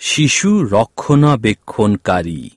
শিশু রক্ষণাবেক্ষণকারী।